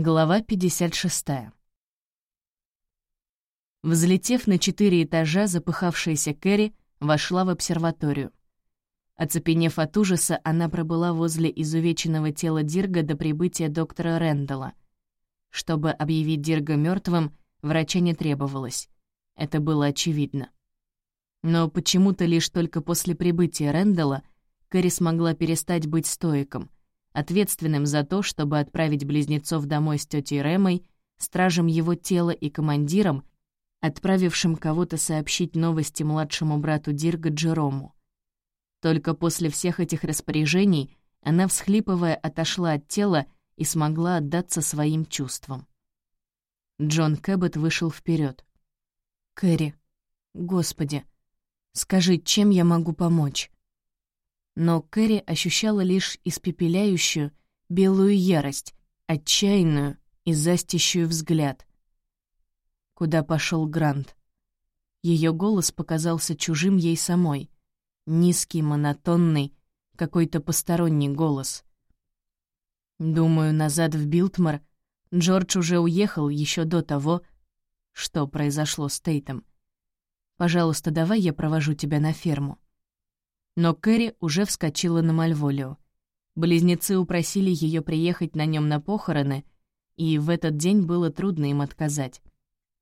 Глава 56. Взлетев на четыре этажа, запыхавшаяся Кэрри вошла в обсерваторию. Оцепенев от ужаса, она пробыла возле изувеченного тела Дирга до прибытия доктора Рэндалла. Чтобы объявить Дирга мертвым, врача не требовалось. Это было очевидно. Но почему-то лишь только после прибытия Рэндалла Кэрри смогла перестать быть стоиком — ответственным за то, чтобы отправить близнецов домой с тетей Рэмой, стражем его тела и командиром, отправившим кого-то сообщить новости младшему брату Дирга Джерому. Только после всех этих распоряжений она, всхлипывая, отошла от тела и смогла отдаться своим чувствам. Джон Кэббет вышел вперед. «Кэрри, господи, скажи, чем я могу помочь?» Но Кэрри ощущала лишь испепеляющую белую ярость, отчаянную и застящую взгляд. Куда пошел Грант? Ее голос показался чужим ей самой. Низкий, монотонный, какой-то посторонний голос. Думаю, назад в Билтмар Джордж уже уехал еще до того, что произошло с Тейтом. Пожалуйста, давай я провожу тебя на ферму. Но Кэрри уже вскочила на Мальволио. Близнецы упросили ее приехать на нем на похороны, и в этот день было трудно им отказать.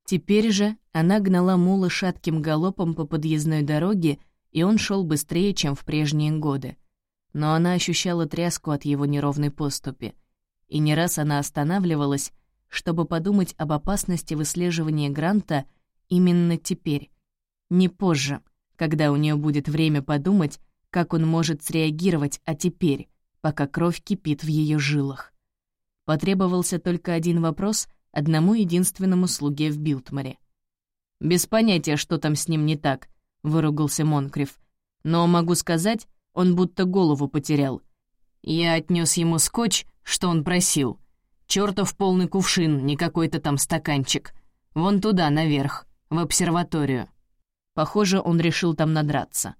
Теперь же она гнала мула шатким галопом по подъездной дороге, и он шел быстрее, чем в прежние годы. Но она ощущала тряску от его неровной поступи. И не раз она останавливалась, чтобы подумать об опасности выслеживания Гранта именно теперь, не позже, когда у нее будет время подумать, как он может среагировать, а теперь, пока кровь кипит в ее жилах. Потребовался только один вопрос одному единственному слуге в Билтморе. «Без понятия, что там с ним не так», — выругался Монкриф. «Но могу сказать, он будто голову потерял. Я отнес ему скотч, что он просил. Чёртов полный кувшин, не какой-то там стаканчик. Вон туда, наверх, в обсерваторию». Похоже, он решил там надраться.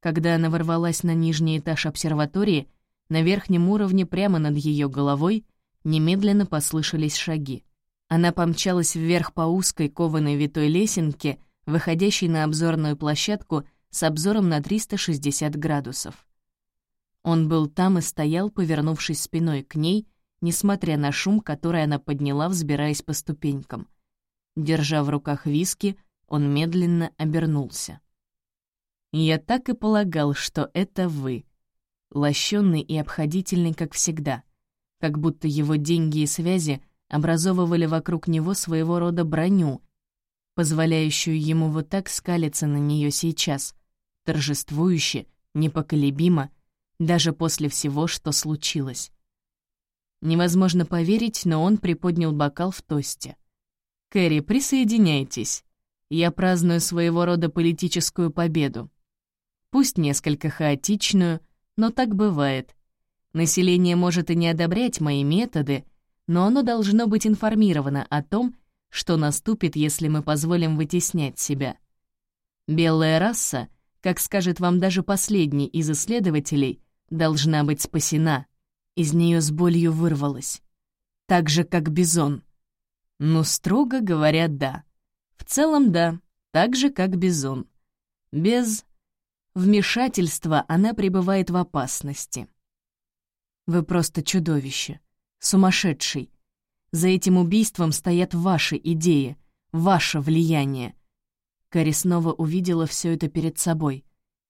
Когда она ворвалась на нижний этаж обсерватории, на верхнем уровне прямо над ее головой немедленно послышались шаги. Она помчалась вверх по узкой кованой витой лесенке, выходящей на обзорную площадку с обзором на 360 градусов. Он был там и стоял, повернувшись спиной к ней, несмотря на шум, который она подняла, взбираясь по ступенькам. Держа в руках виски, он медленно обернулся. Я так и полагал, что это вы. Лощенный и обходительный, как всегда. Как будто его деньги и связи образовывали вокруг него своего рода броню, позволяющую ему вот так скалиться на нее сейчас, торжествующе, непоколебимо, даже после всего, что случилось. Невозможно поверить, но он приподнял бокал в тосте. «Кэрри, присоединяйтесь. Я праздную своего рода политическую победу. Пусть несколько хаотичную, но так бывает. Население может и не одобрять мои методы, но оно должно быть информировано о том, что наступит, если мы позволим вытеснять себя. Белая раса, как скажет вам даже последний из исследователей, должна быть спасена. Из нее с болью вырвалась. Так же, как бизон. Ну, строго говоря, да. В целом, да, так же, как бизон. Без вмешательства она пребывает в опасности. Вы просто чудовище, сумасшедший. За этим убийством стоят ваши идеи, ваше влияние. Кари снова увидела все это перед собой.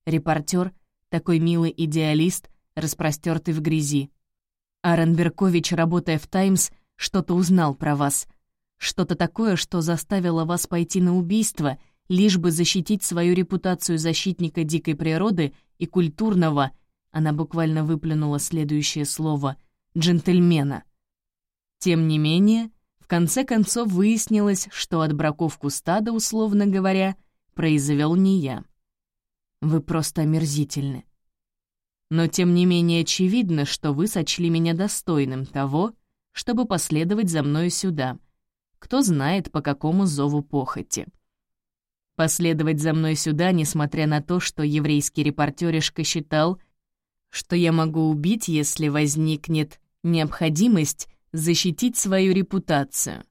Репортер, такой милый идеалист, распростертый в грязи. Аарон Беркович, работая в «Таймс», что-то узнал про вас. Что-то такое, что заставило вас пойти на убийство лишь бы защитить свою репутацию защитника дикой природы и культурного, она буквально выплюнула следующее слово, джентльмена. Тем не менее, в конце концов выяснилось, что отбраковку стада, условно говоря, произвел не я. Вы просто омерзительны. Но тем не менее очевидно, что вы сочли меня достойным того, чтобы последовать за мною сюда. Кто знает, по какому зову похоти. Последовать за мной сюда, несмотря на то, что еврейский репортеришка считал, что я могу убить, если возникнет необходимость защитить свою репутацию.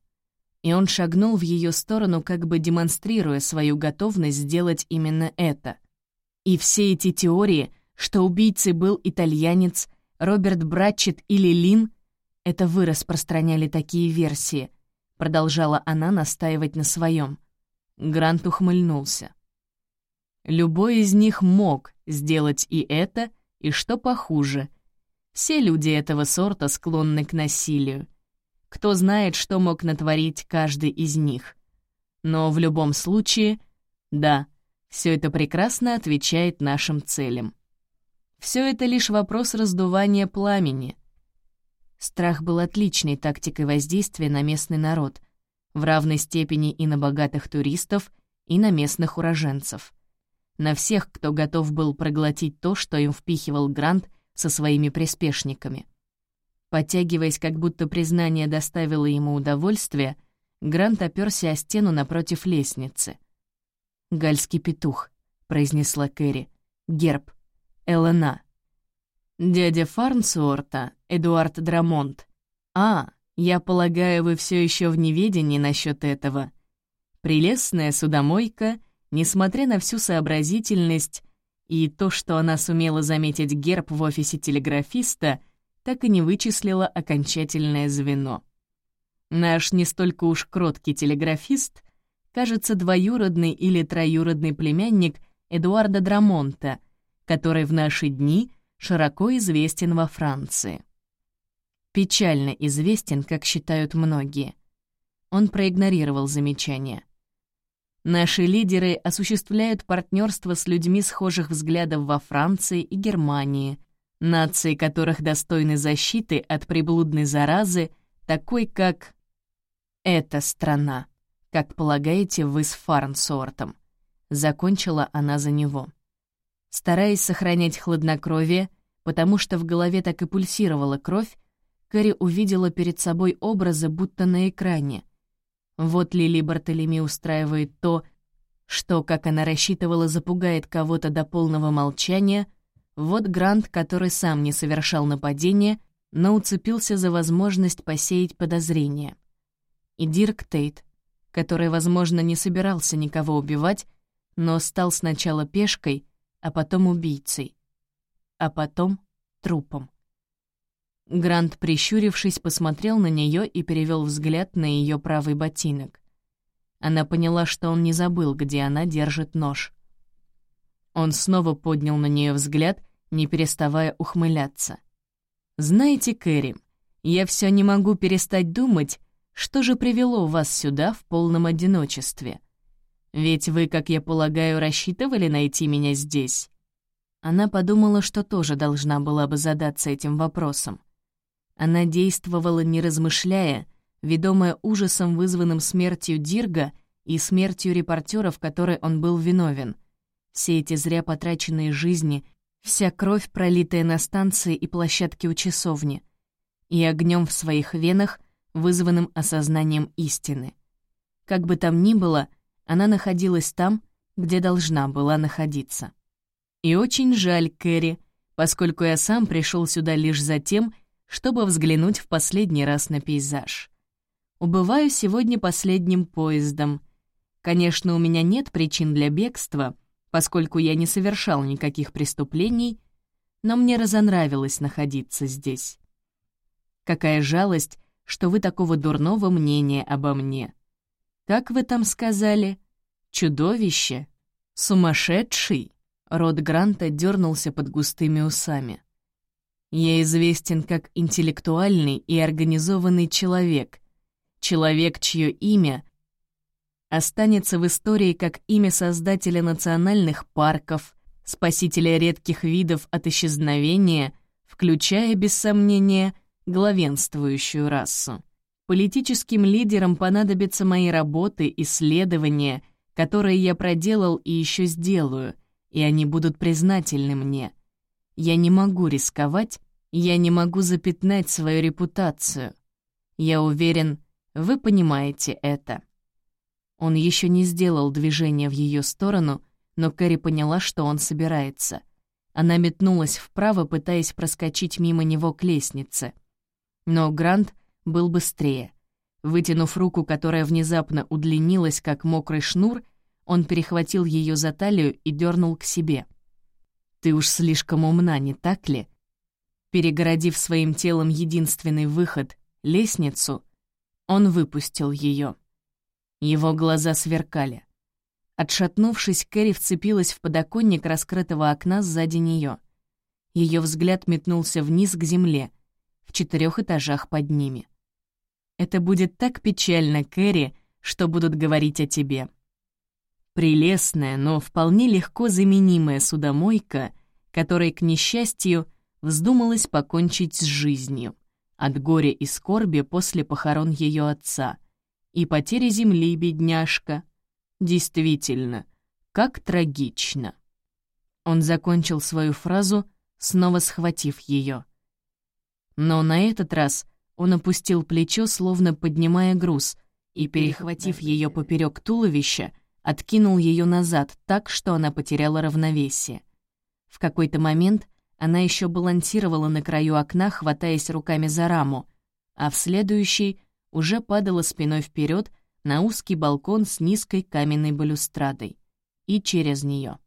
И он шагнул в ее сторону, как бы демонстрируя свою готовность сделать именно это. И все эти теории, что убийцей был итальянец, Роберт Братчет или Лин, это вы распространяли такие версии, продолжала она настаивать на своем. Грант ухмыльнулся. Любой из них мог сделать и это, и что похуже. Все люди этого сорта склонны к насилию. Кто знает, что мог натворить каждый из них. Но в любом случае, да, все это прекрасно отвечает нашим целям. Все это лишь вопрос раздувания пламени. Страх был отличной тактикой воздействия на местный народ, в равной степени и на богатых туристов, и на местных уроженцев на всех, кто готов был проглотить то, что им впихивал Грант со своими приспешниками. Подтягиваясь, как будто признание доставило ему удовольствие, Грант оперся о стену напротив лестницы. «Гальский петух», — произнесла Кэрри. «Герб. ЛНА». «Дядя Фарнсуорта, Эдуард Драмонт. А, я полагаю, вы все еще в неведении насчет этого. Прелестная судомойка — Несмотря на всю сообразительность и то, что она сумела заметить герб в офисе телеграфиста, так и не вычислила окончательное звено. Наш не столько уж кроткий телеграфист, кажется, двоюродный или троюродный племянник Эдуарда Драмонта, который в наши дни широко известен во Франции. Печально известен, как считают многие. Он проигнорировал замечание. Наши лидеры осуществляют партнерство с людьми схожих взглядов во Франции и Германии, нации которых достойны защиты от приблудной заразы, такой как эта страна, как полагаете вы с Фарнсортом. Закончила она за него. Стараясь сохранять хладнокровие, потому что в голове так и пульсировала кровь, Кэрри увидела перед собой образы, будто на экране, вот Лили Бартолеми устраивает то, что, как она рассчитывала, запугает кого-то до полного молчания, вот Грант, который сам не совершал нападения, но уцепился за возможность посеять подозрения. И Дирк Тейт, который, возможно, не собирался никого убивать, но стал сначала пешкой, а потом убийцей, а потом трупом. Грант, прищурившись, посмотрел на нее и перевел взгляд на ее правый ботинок. Она поняла, что он не забыл, где она держит нож. Он снова поднял на нее взгляд, не переставая ухмыляться. «Знаете, Кэрри, я все не могу перестать думать, что же привело вас сюда в полном одиночестве. Ведь вы, как я полагаю, рассчитывали найти меня здесь?» Она подумала, что тоже должна была бы задаться этим вопросом. Она действовала не размышляя, ведомая ужасом, вызванным смертью Дирга и смертью репортера, в которой он был виновен. Все эти зря потраченные жизни, вся кровь, пролитая на станции и площадке у часовни, и огнем в своих венах, вызванным осознанием истины. Как бы там ни было, она находилась там, где должна была находиться. И очень жаль, Кэрри, поскольку я сам пришел сюда лишь за тем, чтобы взглянуть в последний раз на пейзаж. Убываю сегодня последним поездом. Конечно, у меня нет причин для бегства, поскольку я не совершал никаких преступлений, но мне разонравилось находиться здесь. Какая жалость, что вы такого дурного мнения обо мне. Как вы там сказали? Чудовище? Сумасшедший? Рот Гранта дернулся под густыми усами. Я известен как интеллектуальный и организованный человек. Человек, чье имя останется в истории как имя создателя национальных парков, спасителя редких видов от исчезновения, включая, без сомнения, главенствующую расу. Политическим лидерам понадобятся мои работы, исследования, которые я проделал и еще сделаю, и они будут признательны мне. Я не могу рисковать, я не могу запятнать свою репутацию. Я уверен, вы понимаете это. Он еще не сделал движения в ее сторону, но Кэрри поняла, что он собирается. Она метнулась вправо, пытаясь проскочить мимо него к лестнице. Но Грант был быстрее. Вытянув руку, которая внезапно удлинилась, как мокрый шнур, он перехватил ее за талию и дернул к себе. «Ты уж слишком умна, не так ли?» Перегородив своим телом единственный выход — лестницу, он выпустил ее. Его глаза сверкали. Отшатнувшись, Кэрри вцепилась в подоконник раскрытого окна сзади нее. Ее взгляд метнулся вниз к земле, в четырех этажах под ними. «Это будет так печально, Кэрри, что будут говорить о тебе». Прелестная, но вполне легко заменимая судомойка, которой, к несчастью, вздумалась покончить с жизнью от горя и скорби после похорон ее отца и потери земли, бедняжка. Действительно, как трагично. Он закончил свою фразу, снова схватив ее. Но на этот раз он опустил плечо, словно поднимая груз, и, перехватив ее поперек туловища, откинул ее назад так, что она потеряла равновесие. В какой-то момент она еще балансировала на краю окна, хватаясь руками за раму, а в следующий уже падала спиной вперед на узкий балкон с низкой каменной балюстрадой. И через нее.